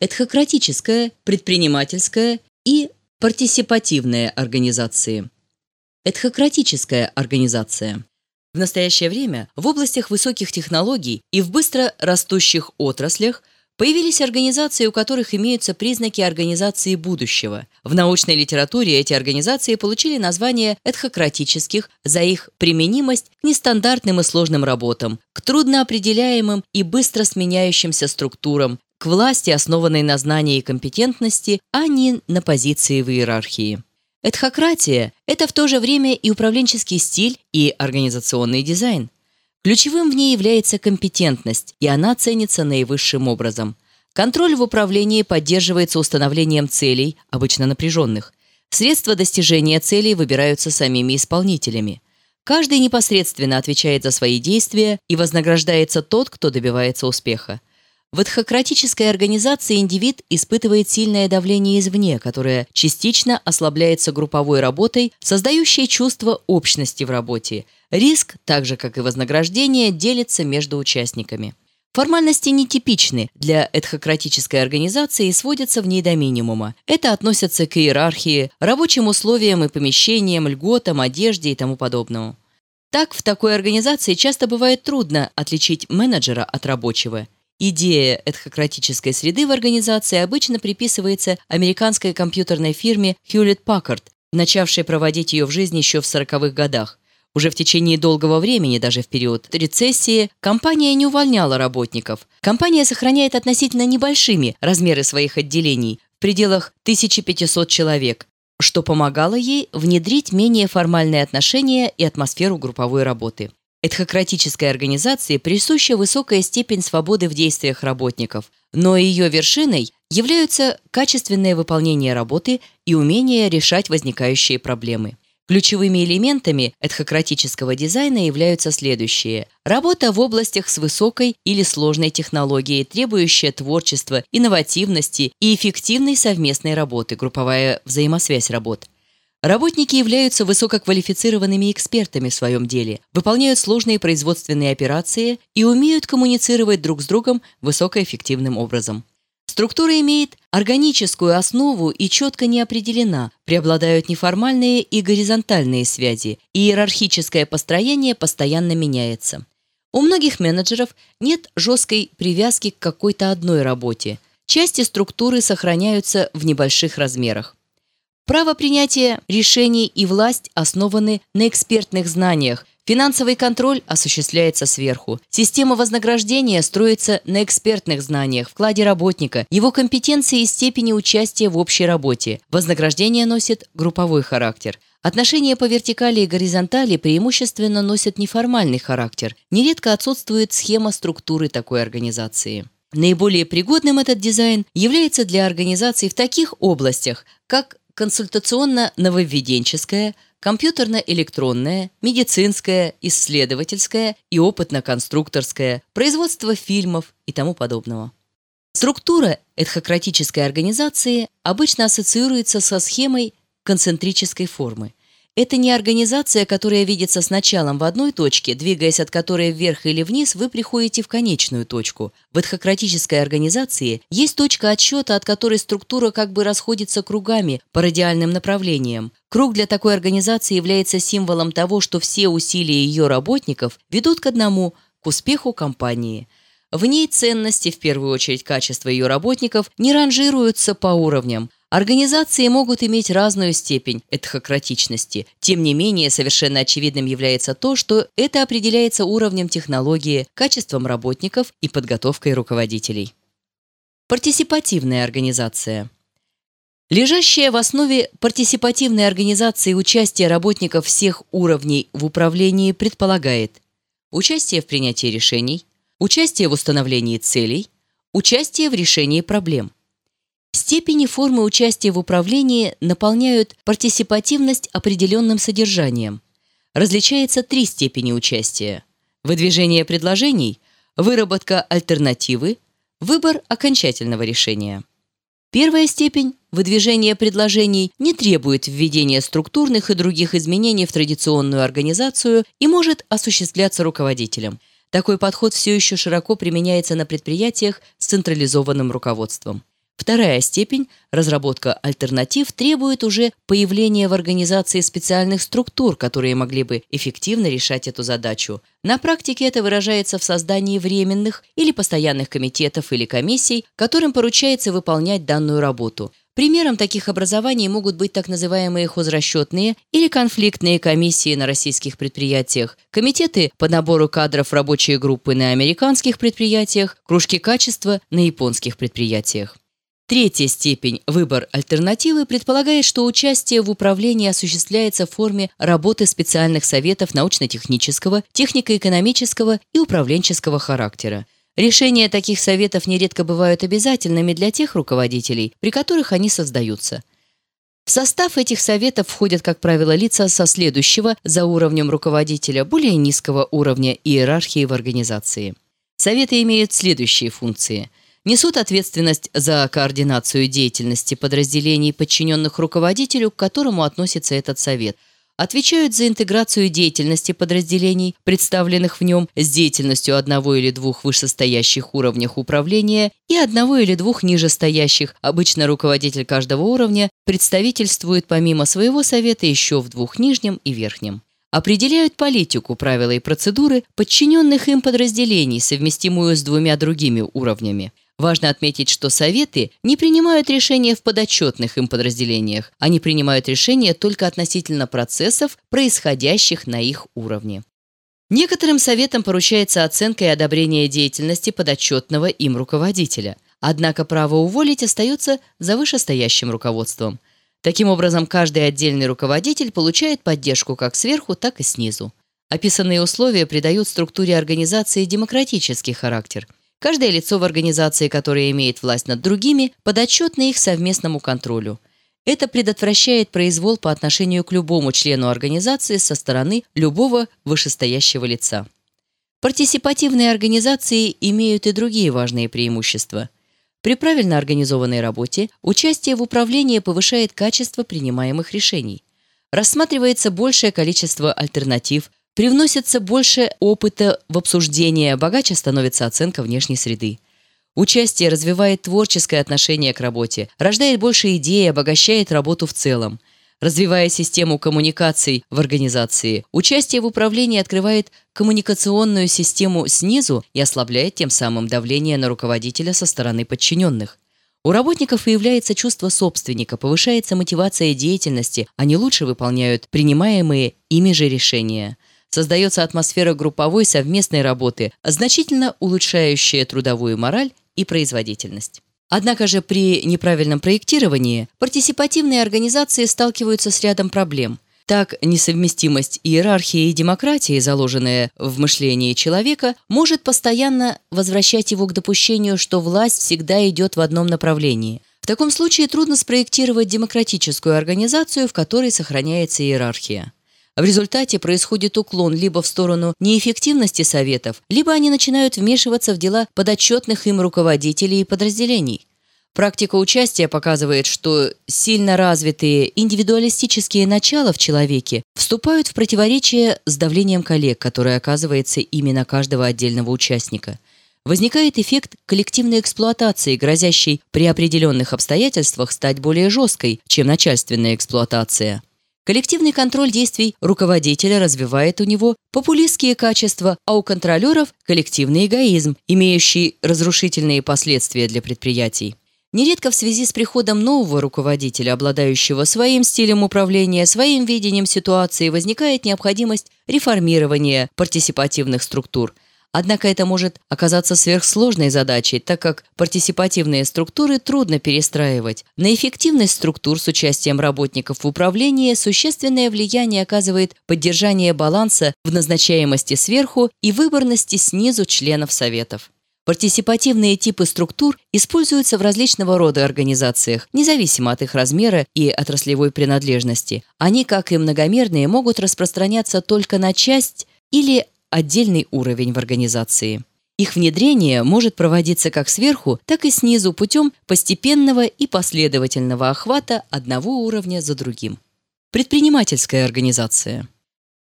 этхократическая, предпринимательская и партисипативная организации. Этхократическая организация. В настоящее время в областях высоких технологий и в быстро растущих отраслях Появились организации, у которых имеются признаки организации будущего. В научной литературе эти организации получили название этхократических за их применимость к нестандартным и сложным работам, к трудноопределяемым и быстро сменяющимся структурам, к власти, основанной на знании и компетентности, а не на позиции в иерархии. Этхократия – это в то же время и управленческий стиль, и организационный дизайн. Ключевым в ней является компетентность, и она ценится наивысшим образом. Контроль в управлении поддерживается установлением целей, обычно напряженных. Средства достижения целей выбираются самими исполнителями. Каждый непосредственно отвечает за свои действия и вознаграждается тот, кто добивается успеха. В этхократической организации индивид испытывает сильное давление извне, которое частично ослабляется групповой работой, создающей чувство общности в работе. Риск, так же как и вознаграждение, делится между участниками. Формальности нетипичны для этхократической организации и сводятся в ней до минимума. Это относится к иерархии, рабочим условиям и помещениям, льготам, одежде и тому подобному. Так, в такой организации часто бывает трудно отличить менеджера от рабочего – Идея этхократической среды в организации обычно приписывается американской компьютерной фирме Hewlett Packard, начавшей проводить ее в жизнь еще в 40-х годах. Уже в течение долгого времени, даже в период рецессии, компания не увольняла работников. Компания сохраняет относительно небольшими размеры своих отделений в пределах 1500 человек, что помогало ей внедрить менее формальные отношения и атмосферу групповой работы. Этхократической организации присуща высокая степень свободы в действиях работников, но ее вершиной являются качественное выполнение работы и умение решать возникающие проблемы. Ключевыми элементами этхократического дизайна являются следующие. Работа в областях с высокой или сложной технологией, требующая творчества, инновативности и эффективной совместной работы, групповая взаимосвязь работ – Работники являются высококвалифицированными экспертами в своем деле, выполняют сложные производственные операции и умеют коммуницировать друг с другом высокоэффективным образом. Структура имеет органическую основу и четко не определена, преобладают неформальные и горизонтальные связи, и иерархическое построение постоянно меняется. У многих менеджеров нет жесткой привязки к какой-то одной работе. Части структуры сохраняются в небольших размерах. Право принятия решений и власть основаны на экспертных знаниях. Финансовый контроль осуществляется сверху. Система вознаграждения строится на экспертных знаниях, вкладе работника, его компетенции и степени участия в общей работе. Вознаграждение носит групповой характер. Отношения по вертикали и горизонтали преимущественно носят неформальный характер. Нередко отсутствует схема структуры такой организации. Наиболее пригодным этот дизайн является для организаций в таких областях, как консультационно-нововведенческая, компьютерно-электронная, медицинская, исследовательская и опытно-конструкторская, производство фильмов и тому подобного. Структура этхократической организации обычно ассоциируется со схемой концентрической формы. Это не организация, которая видится с началом в одной точке, двигаясь от которой вверх или вниз, вы приходите в конечную точку. В этхократической организации есть точка отсчета, от которой структура как бы расходится кругами по радиальным направлениям. Круг для такой организации является символом того, что все усилия ее работников ведут к одному – к успеху компании. В ней ценности, в первую очередь качество ее работников, не ранжируются по уровням, Организации могут иметь разную степень этхократичности. Тем не менее, совершенно очевидным является то, что это определяется уровнем технологии, качеством работников и подготовкой руководителей. Партисипативная организация. Лежащая в основе партисипативной организации участие работников всех уровней в управлении предполагает участие в принятии решений, участие в установлении целей, участие в решении проблем. Степени формы участия в управлении наполняют партисипативность определенным содержанием. Различается три степени участия. Выдвижение предложений, выработка альтернативы, выбор окончательного решения. Первая степень выдвижения предложений не требует введения структурных и других изменений в традиционную организацию и может осуществляться руководителем. Такой подход все еще широко применяется на предприятиях с централизованным руководством. Вторая степень – разработка альтернатив требует уже появления в организации специальных структур, которые могли бы эффективно решать эту задачу. На практике это выражается в создании временных или постоянных комитетов или комиссий, которым поручается выполнять данную работу. Примером таких образований могут быть так называемые хозрасчетные или конфликтные комиссии на российских предприятиях, комитеты по набору кадров рабочие группы на американских предприятиях, кружки качества на японских предприятиях. Третья степень «Выбор альтернативы» предполагает, что участие в управлении осуществляется в форме работы специальных советов научно-технического, технико-экономического и управленческого характера. Решения таких советов нередко бывают обязательными для тех руководителей, при которых они создаются. В состав этих советов входят, как правило, лица со следующего за уровнем руководителя более низкого уровня иерархии в организации. Советы имеют следующие функции – несут ответственность за координацию деятельности подразделений, подчиненных руководителю, к которому относится этот совет, отвечают за интеграцию деятельности подразделений, представленных в нем, с деятельностью одного или двух вышестоящих уровнях управления и одного или двух нижестоящих. Обычно руководитель каждого уровня представительствует помимо своего совета еще в двух нижнем и верхнем определяют политику, правила и процедуры подчиненных им подразделений, совместимую с двумя другими уровнями. Важно отметить, что советы не принимают решения в подотчетных им подразделениях, они принимают решения только относительно процессов, происходящих на их уровне. Некоторым советам поручается оценка и одобрение деятельности подотчетного им руководителя. Однако право уволить остается за вышестоящим руководством. Таким образом, каждый отдельный руководитель получает поддержку как сверху, так и снизу. Описанные условия придают структуре организации демократический характер – Каждое лицо в организации, которое имеет власть над другими, подотчетно их совместному контролю. Это предотвращает произвол по отношению к любому члену организации со стороны любого вышестоящего лица. Партисипативные организации имеют и другие важные преимущества. При правильно организованной работе участие в управлении повышает качество принимаемых решений. Рассматривается большее количество альтернатив, Привносится больше опыта в обсуждение, богаче становится оценка внешней среды. Участие развивает творческое отношение к работе, рождает больше идей, обогащает работу в целом. Развивая систему коммуникаций в организации, участие в управлении открывает коммуникационную систему снизу и ослабляет тем самым давление на руководителя со стороны подчиненных. У работников появляется чувство собственника, повышается мотивация деятельности, они лучше выполняют принимаемые ими же решения – создается атмосфера групповой совместной работы, значительно улучшающая трудовую мораль и производительность. Однако же при неправильном проектировании партисипативные организации сталкиваются с рядом проблем. Так, несовместимость иерархии и демократии, заложенная в мышлении человека, может постоянно возвращать его к допущению, что власть всегда идет в одном направлении. В таком случае трудно спроектировать демократическую организацию, в которой сохраняется иерархия. В результате происходит уклон либо в сторону неэффективности советов, либо они начинают вмешиваться в дела подотчетных им руководителей и подразделений. Практика участия показывает, что сильно развитые индивидуалистические начала в человеке вступают в противоречие с давлением коллег, которое оказывается именно каждого отдельного участника. Возникает эффект коллективной эксплуатации, грозящий при определенных обстоятельствах стать более жесткой, чем начальственная эксплуатация. Коллективный контроль действий руководителя развивает у него популистские качества, а у контролеров – коллективный эгоизм, имеющий разрушительные последствия для предприятий. Нередко в связи с приходом нового руководителя, обладающего своим стилем управления, своим видением ситуации, возникает необходимость реформирования партисипативных структур – Однако это может оказаться сверхсложной задачей, так как партисипативные структуры трудно перестраивать. На эффективность структур с участием работников в управлении существенное влияние оказывает поддержание баланса в назначаемости сверху и выборности снизу членов советов. Партисипативные типы структур используются в различного рода организациях, независимо от их размера и отраслевой принадлежности. Они, как и многомерные, могут распространяться только на часть или отдельный уровень в организации. Их внедрение может проводиться как сверху, так и снизу путем постепенного и последовательного охвата одного уровня за другим. Предпринимательская организация.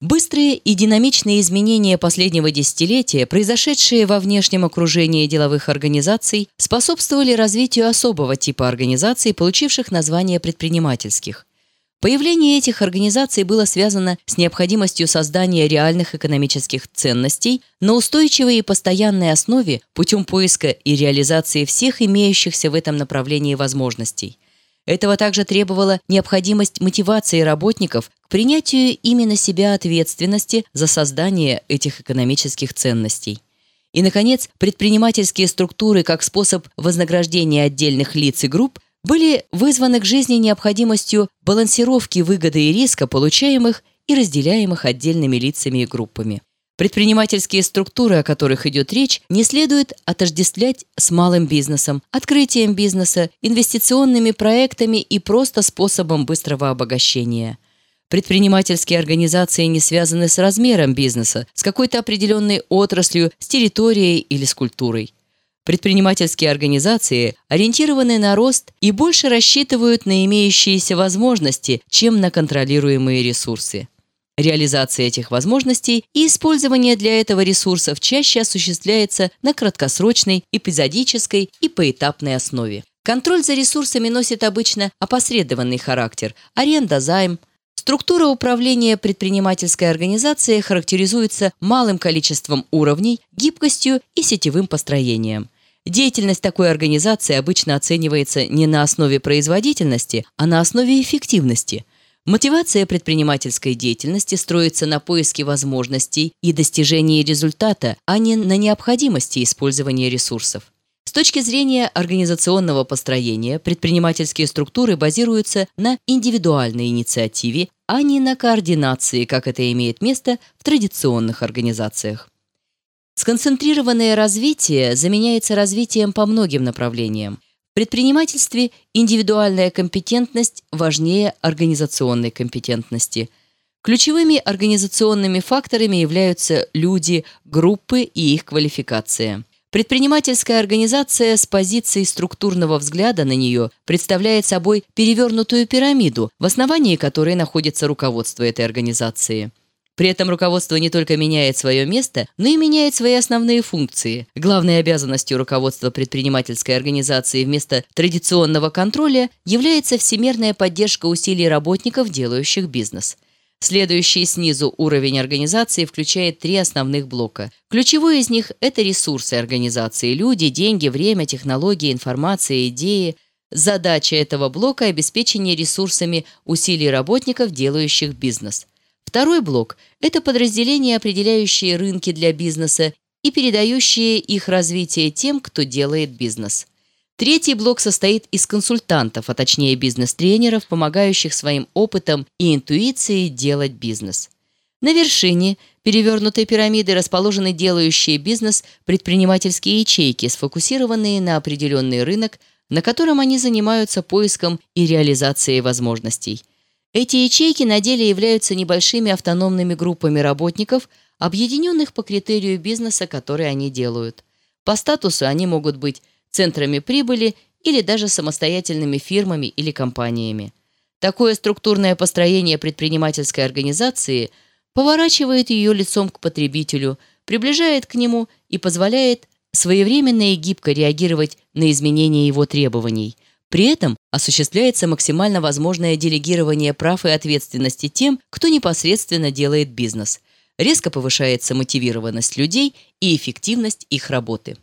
Быстрые и динамичные изменения последнего десятилетия, произошедшие во внешнем окружении деловых организаций, способствовали развитию особого типа организаций, получивших название предпринимательских. Появление этих организаций было связано с необходимостью создания реальных экономических ценностей на устойчивой и постоянной основе путем поиска и реализации всех имеющихся в этом направлении возможностей. Этого также требовала необходимость мотивации работников к принятию именно себя ответственности за создание этих экономических ценностей. И, наконец, предпринимательские структуры как способ вознаграждения отдельных лиц и групп были вызваны к жизни необходимостью балансировки выгоды и риска, получаемых и разделяемых отдельными лицами и группами. Предпринимательские структуры, о которых идет речь, не следует отождествлять с малым бизнесом, открытием бизнеса, инвестиционными проектами и просто способом быстрого обогащения. Предпринимательские организации не связаны с размером бизнеса, с какой-то определенной отраслью, с территорией или с культурой. Предпринимательские организации ориентированы на рост и больше рассчитывают на имеющиеся возможности, чем на контролируемые ресурсы. Реализация этих возможностей и использование для этого ресурсов чаще осуществляется на краткосрочной, эпизодической и поэтапной основе. Контроль за ресурсами носит обычно опосредованный характер – аренда, займ. Структура управления предпринимательской организацией характеризуется малым количеством уровней, гибкостью и сетевым построением. Деятельность такой организации обычно оценивается не на основе производительности, а на основе эффективности – Мотивация предпринимательской деятельности строится на поиске возможностей и достижении результата, а не на необходимости использования ресурсов. С точки зрения организационного построения, предпринимательские структуры базируются на индивидуальной инициативе, а не на координации, как это имеет место в традиционных организациях. Сконцентрированное развитие заменяется развитием по многим направлениям – в предпринимательстве индивидуальная компетентность важнее организационной компетентности. Ключевыми организационными факторами являются люди, группы и их квалификация. Предпринимательская организация с позиции структурного взгляда на нее представляет собой перевернутую пирамиду, в основании которой находится руководство этой организации. При этом руководство не только меняет свое место, но и меняет свои основные функции. Главной обязанностью руководства предпринимательской организации вместо традиционного контроля является всемерная поддержка усилий работников, делающих бизнес. Следующий снизу уровень организации включает три основных блока. Ключевой из них – это ресурсы организации – люди, деньги, время, технологии, информация, идеи. Задача этого блока – обеспечение ресурсами усилий работников, делающих бизнес. Второй блок – это подразделения, определяющие рынки для бизнеса и передающие их развитие тем, кто делает бизнес. Третий блок состоит из консультантов, а точнее бизнес-тренеров, помогающих своим опытом и интуицией делать бизнес. На вершине перевернутой пирамиды расположены делающие бизнес предпринимательские ячейки, сфокусированные на определенный рынок, на котором они занимаются поиском и реализацией возможностей. Эти ячейки на деле являются небольшими автономными группами работников, объединенных по критерию бизнеса, который они делают. По статусу они могут быть центрами прибыли или даже самостоятельными фирмами или компаниями. Такое структурное построение предпринимательской организации поворачивает ее лицом к потребителю, приближает к нему и позволяет своевременно и гибко реагировать на изменения его требований – при этом осуществляется максимально возможное делегирование прав и ответственности тем, кто непосредственно делает бизнес. Резко повышается мотивированность людей и эффективность их работы.